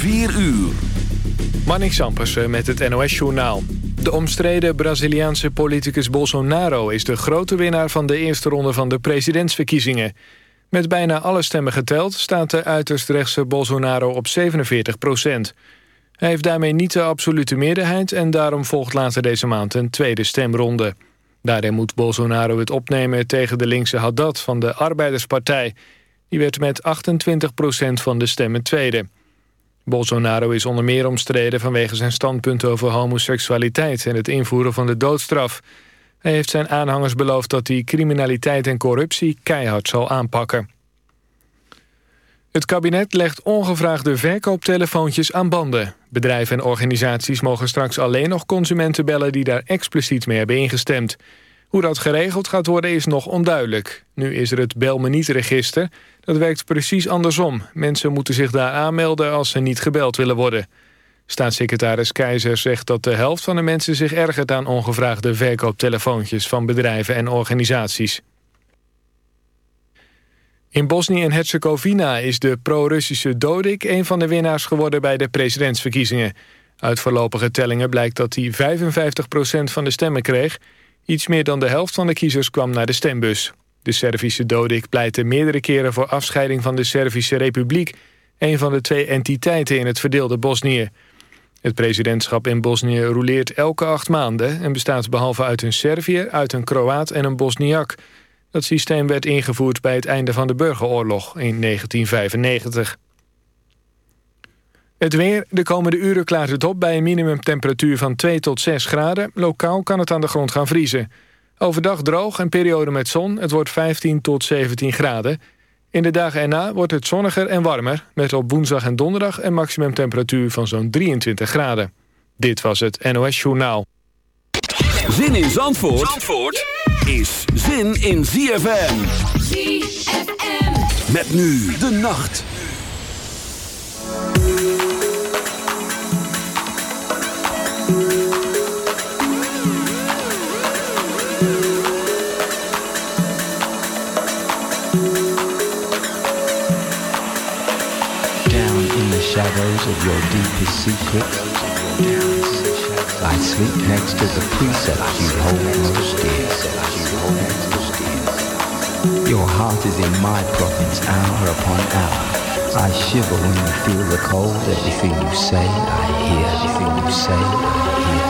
4 uur. Manik Sampersen met het NOS-journaal. De omstreden Braziliaanse politicus Bolsonaro... is de grote winnaar van de eerste ronde van de presidentsverkiezingen. Met bijna alle stemmen geteld staat de uiterst rechtse Bolsonaro op 47 procent. Hij heeft daarmee niet de absolute meerderheid... en daarom volgt later deze maand een tweede stemronde. Daarin moet Bolsonaro het opnemen tegen de linkse Haddad van de Arbeiderspartij. Die werd met 28 procent van de stemmen tweede. Bolsonaro is onder meer omstreden vanwege zijn standpunt over homoseksualiteit... en het invoeren van de doodstraf. Hij heeft zijn aanhangers beloofd dat hij criminaliteit en corruptie keihard zal aanpakken. Het kabinet legt ongevraagde verkooptelefoontjes aan banden. Bedrijven en organisaties mogen straks alleen nog consumenten bellen... die daar expliciet mee hebben ingestemd. Hoe dat geregeld gaat worden is nog onduidelijk. Nu is er het Bel me niet-register. Dat werkt precies andersom. Mensen moeten zich daar aanmelden als ze niet gebeld willen worden. Staatssecretaris Keizer zegt dat de helft van de mensen zich ergert aan ongevraagde verkooptelefoontjes van bedrijven en organisaties. In Bosnië en Herzegovina is de pro-Russische Dodik een van de winnaars geworden bij de presidentsverkiezingen. Uit voorlopige tellingen blijkt dat hij 55% van de stemmen kreeg. Iets meer dan de helft van de kiezers kwam naar de stembus. De Servische Dodik pleitte meerdere keren voor afscheiding van de Servische Republiek... een van de twee entiteiten in het verdeelde Bosnië. Het presidentschap in Bosnië roleert elke acht maanden... en bestaat behalve uit een Serviër, uit een Kroaat en een Bosniak. Dat systeem werd ingevoerd bij het einde van de burgeroorlog in 1995. Het weer. De komende uren klaart het op bij een minimumtemperatuur van 2 tot 6 graden. Lokaal kan het aan de grond gaan vriezen. Overdag droog en periode met zon. Het wordt 15 tot 17 graden. In de dagen erna wordt het zonniger en warmer... met op woensdag en donderdag een maximumtemperatuur van zo'n 23 graden. Dit was het NOS Journaal. Zin in Zandvoort, Zandvoort is zin in ZFM. ZFM. Met nu de nacht. Shadows of your deepest secrets. I sleep next to the precepts you hold most dear. Your heart is in my province hour upon hour. I shiver when you feel the cold. Everything you say, I hear. Everything you say, I hear.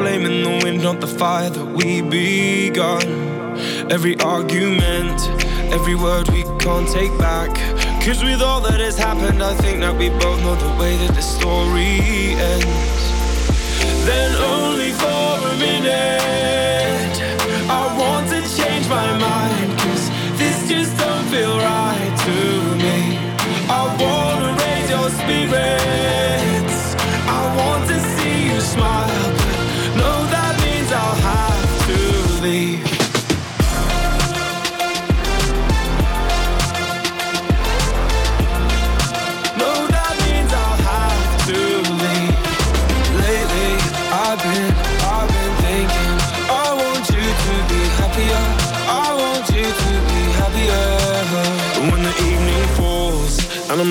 flame in the wind, not the fire that we begun. Every argument, every word we can't take back. Cause with all that has happened, I think that we both know the way that the story ends. Then only for a minute, I want to change my mind. Cause this just don't feel right.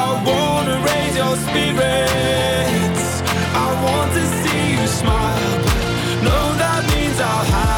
I wanna raise your spirits. I want to see you smile. No, that means I'll have.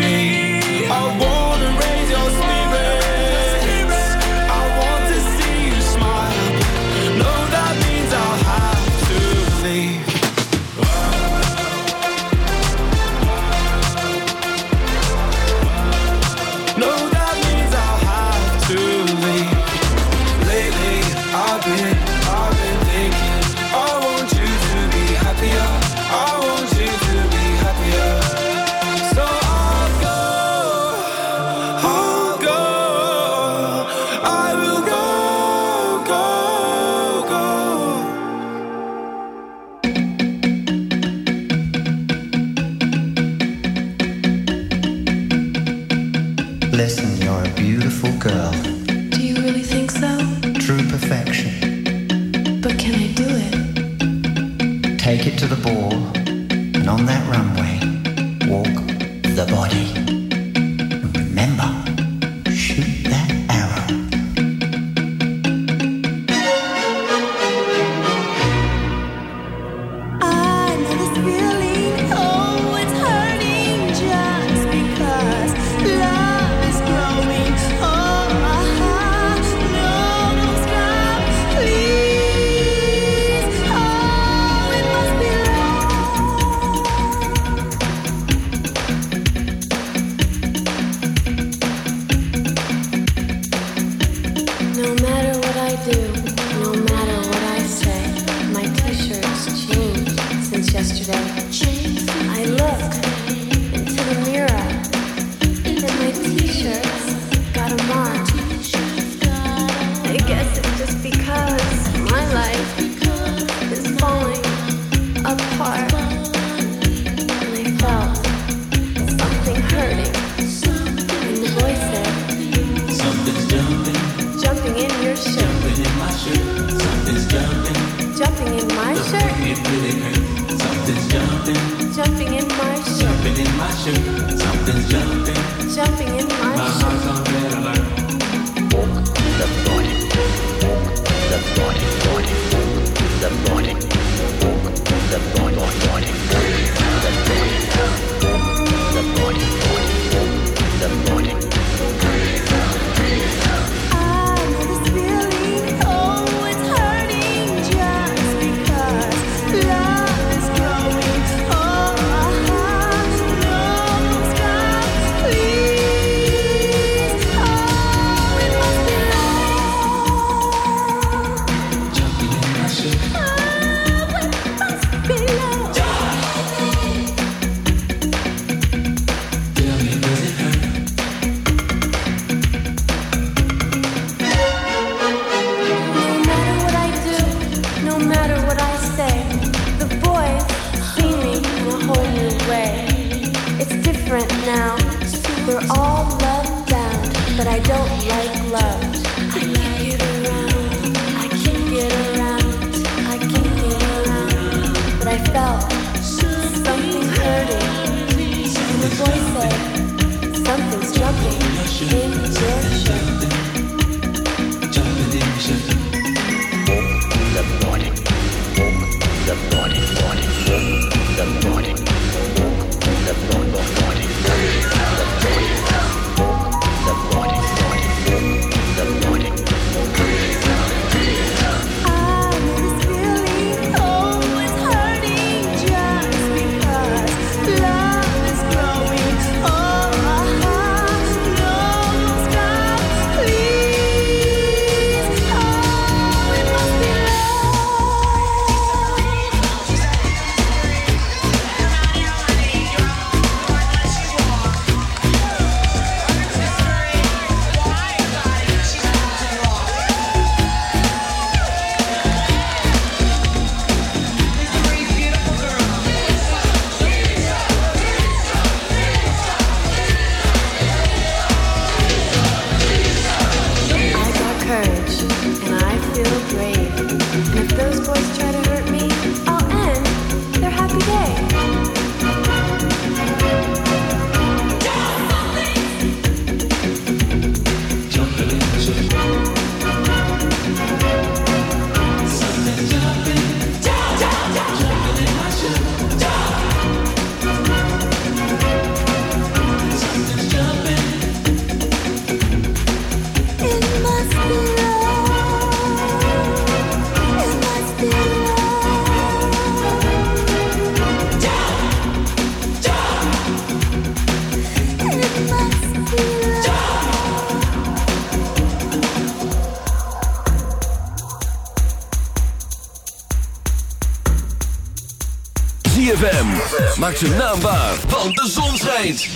Maak zijn naam waar, want de zon schijnt.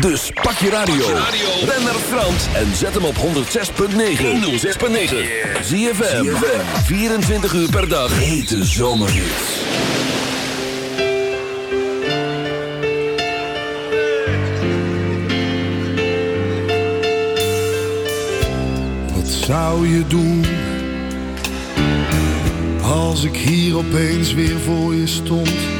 Dus pak je radio. Ben naar Frans en zet hem op 106.9. 106.9. ZFM. 24 uur per dag. Hete zomerhits. Wat zou je doen als ik hier opeens weer voor je stond?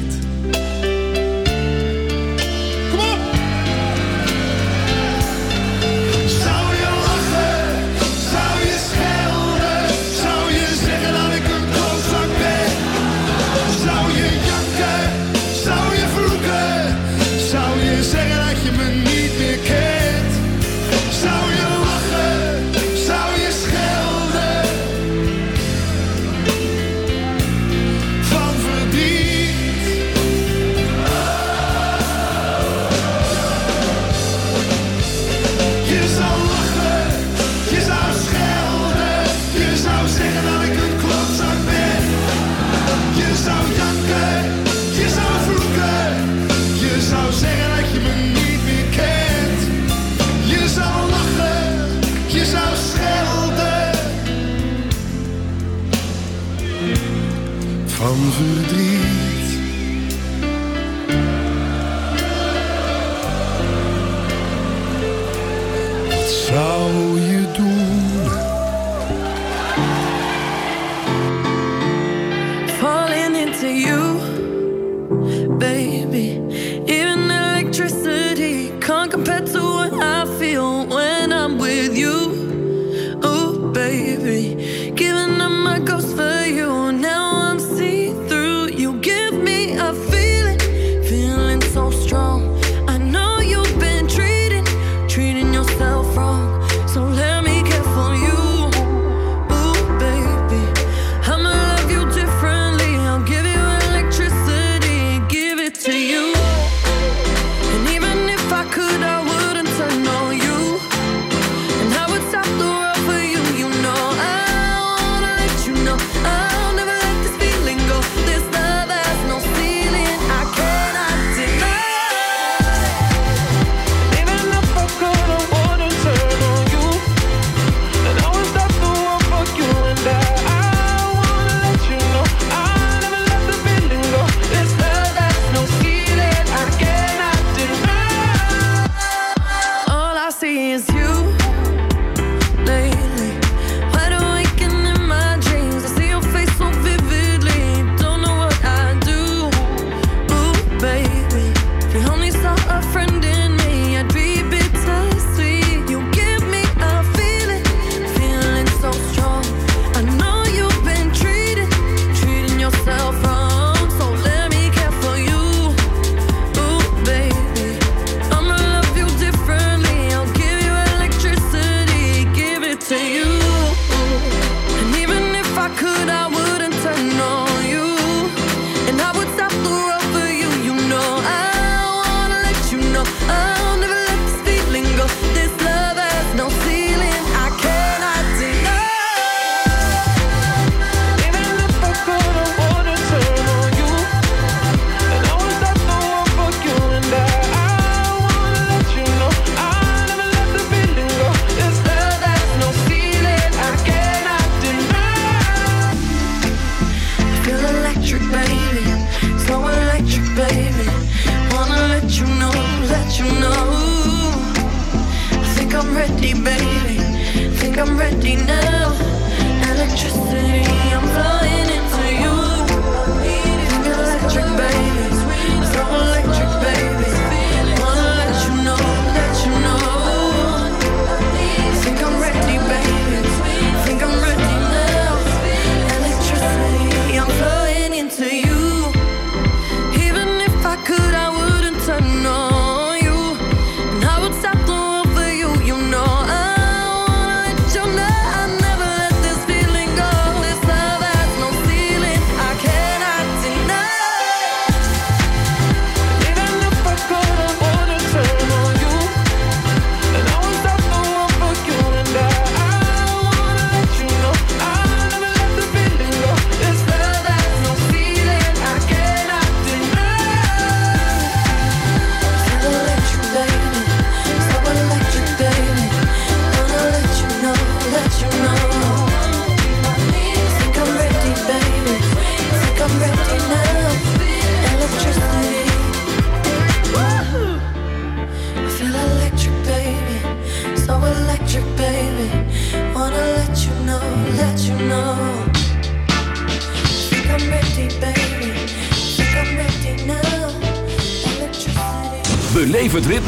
I'm ready now.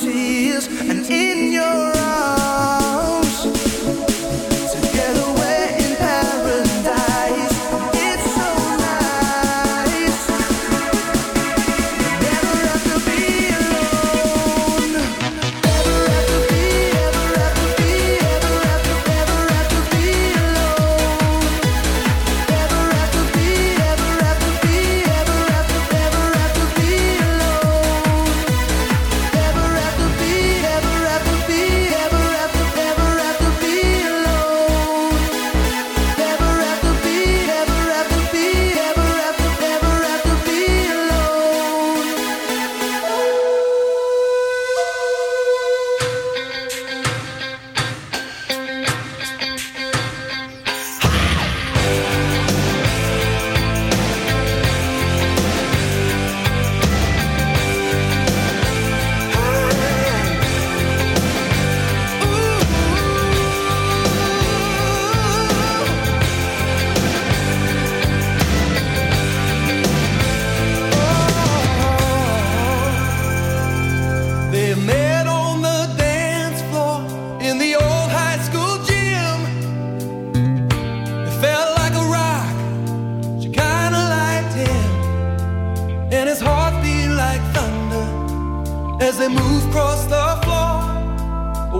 tears and in your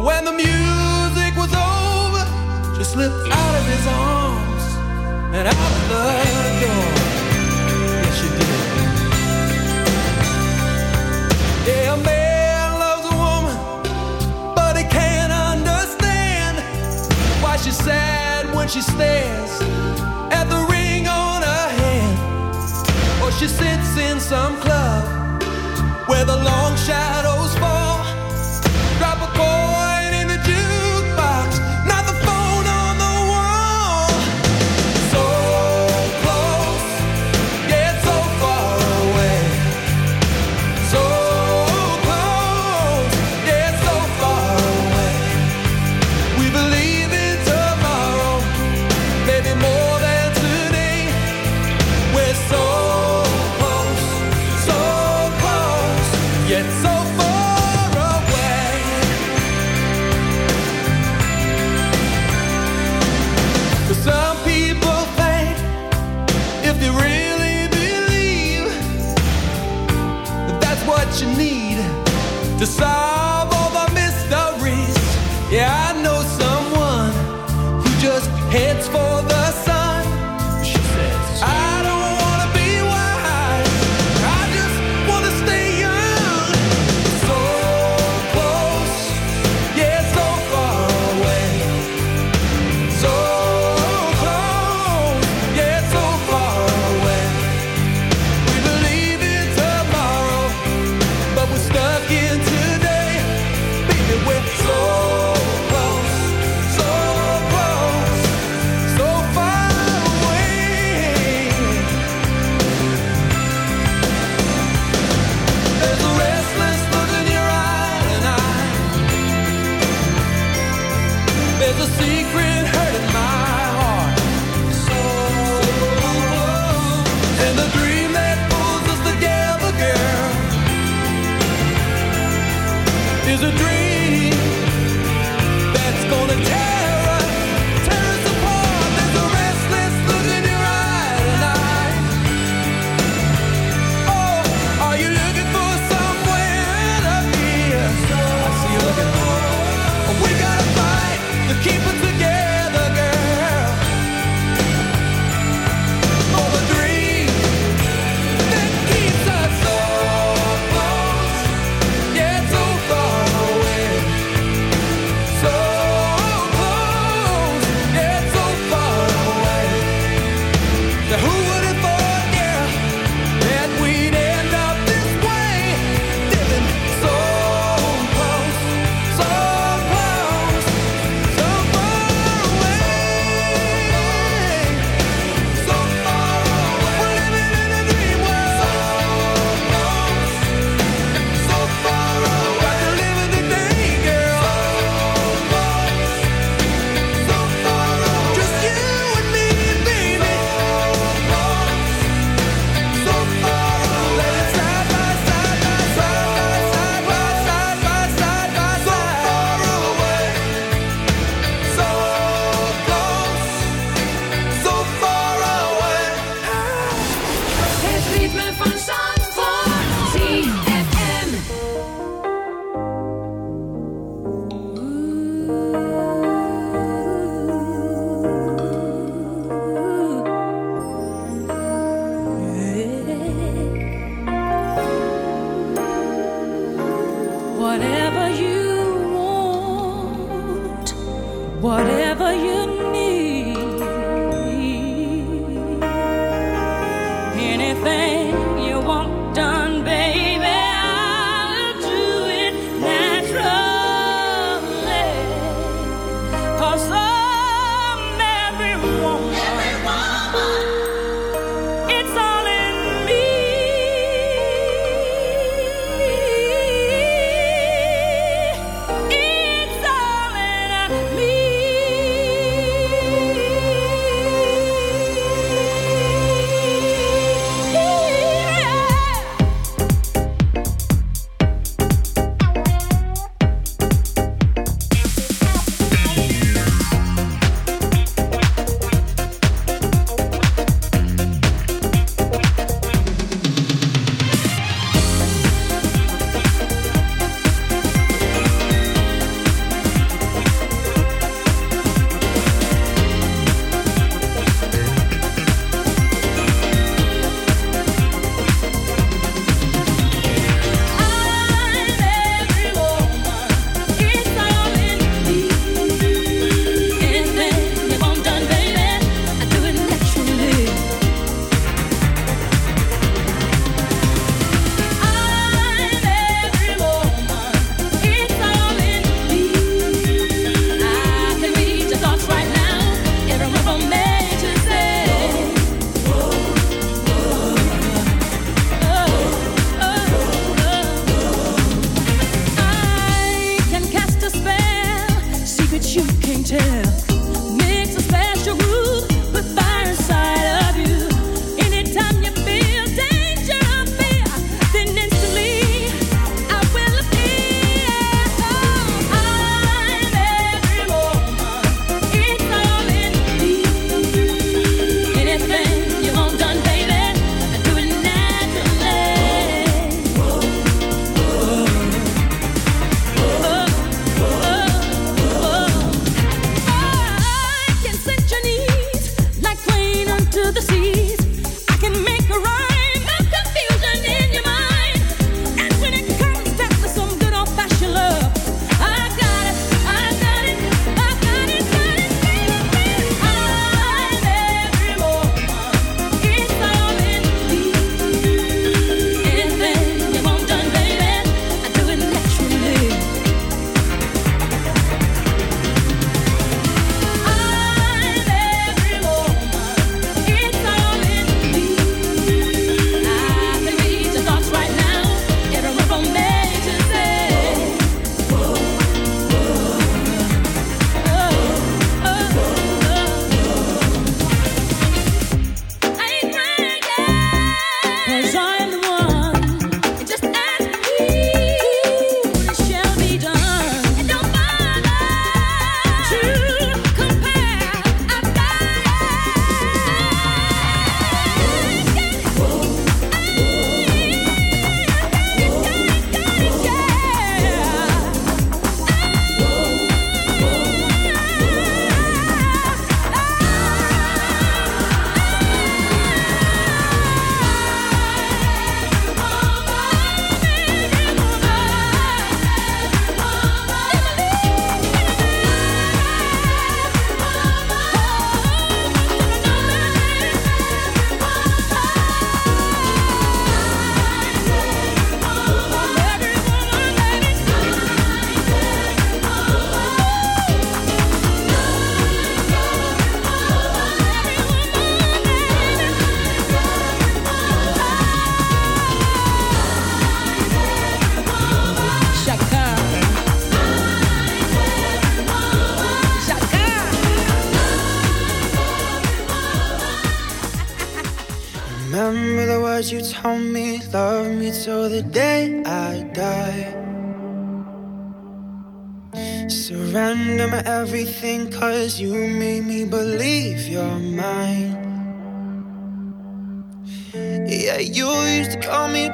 When the music was over, she slipped out of his arms and out the door. Yes, she did. Yeah, a man loves a woman, but he can't understand why she's sad when she stares at the ring on her hand, or she sits in some club where the long shadow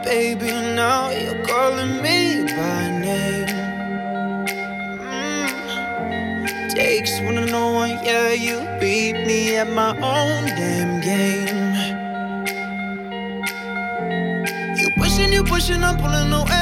baby, now you're calling me by name. Mm. Takes one to know one, yeah, you beat me at my own damn game. You pushing, you pushing, I'm pulling away.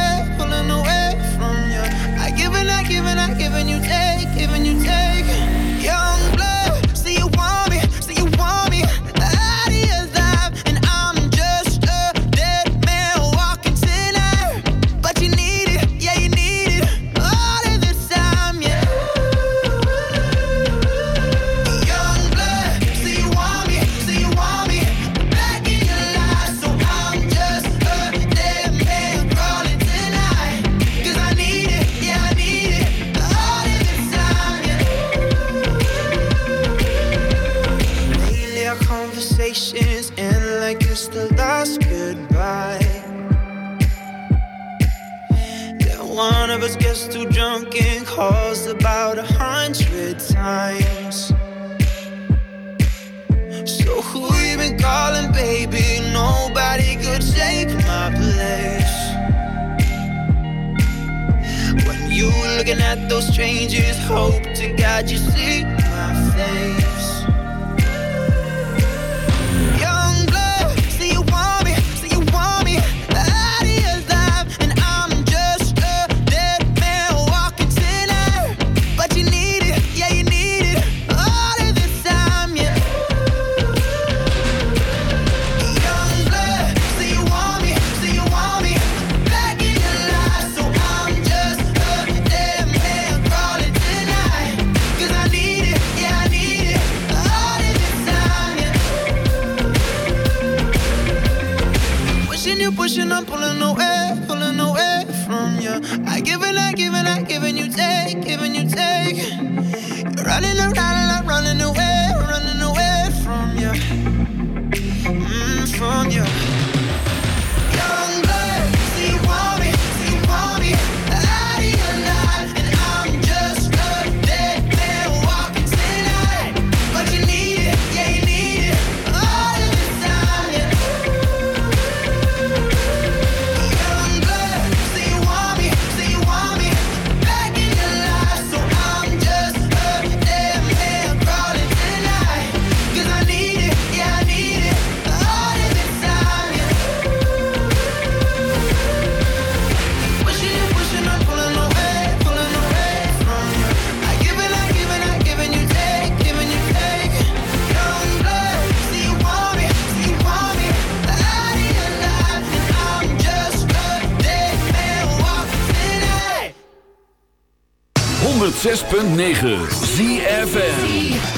106.9 ZFN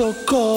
受够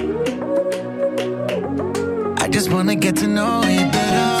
Wanna get to know you better.